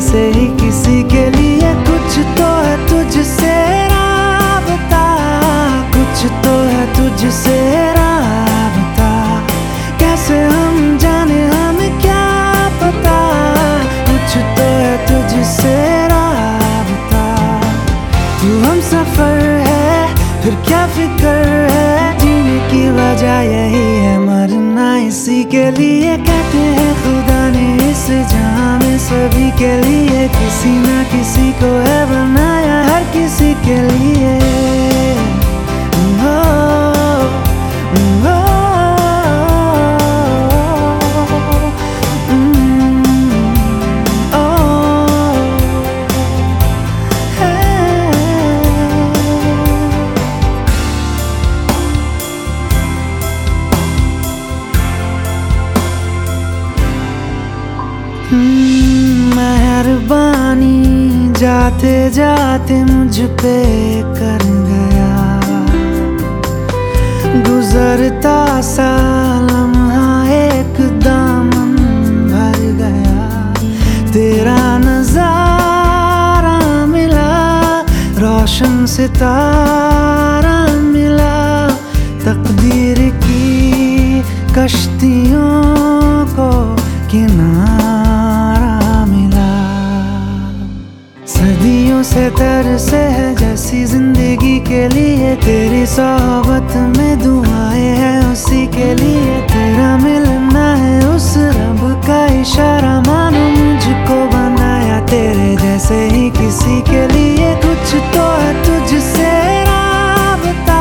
जैसे ही किसी के लिए कुछ तो है तुझसे राबता। कुछ तो है तुझसे राबता। कैसे हम जाने, हमें क्या पता? कुछ तो है तुझसे राबता। तू हम सफ़र है, फिर क्या फ़िक्र है? जीने की वजह यही है, मरना इसी के लिए सभी के लिए किसी ना किसी को है बनाया हर किसी के लिए। हम्म, मेहरबानी जाते जाते मुझ पे कर गया। गुजरता सा एक दामन भर गया। तेरा नज़ारा मिला रोशन सितारा। से तरसे है जैसी ज़िंदगी के लिए। तेरी सोहबत में दुआएँ हैं उसी के लिए। तेरा मिलना है उस रब का इशारा। मानो मुझको बनाया तेरे जैसे ही किसी के लिए। कुछ तो है तुझसे राबता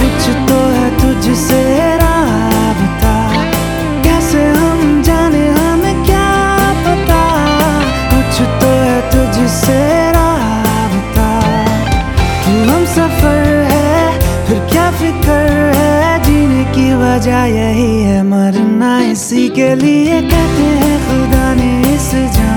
कुछ तो है तुझसे फ़िक्र है जीने की वजह यही है मरना इसी के लिए कहते हैं खुदा ने इस लिए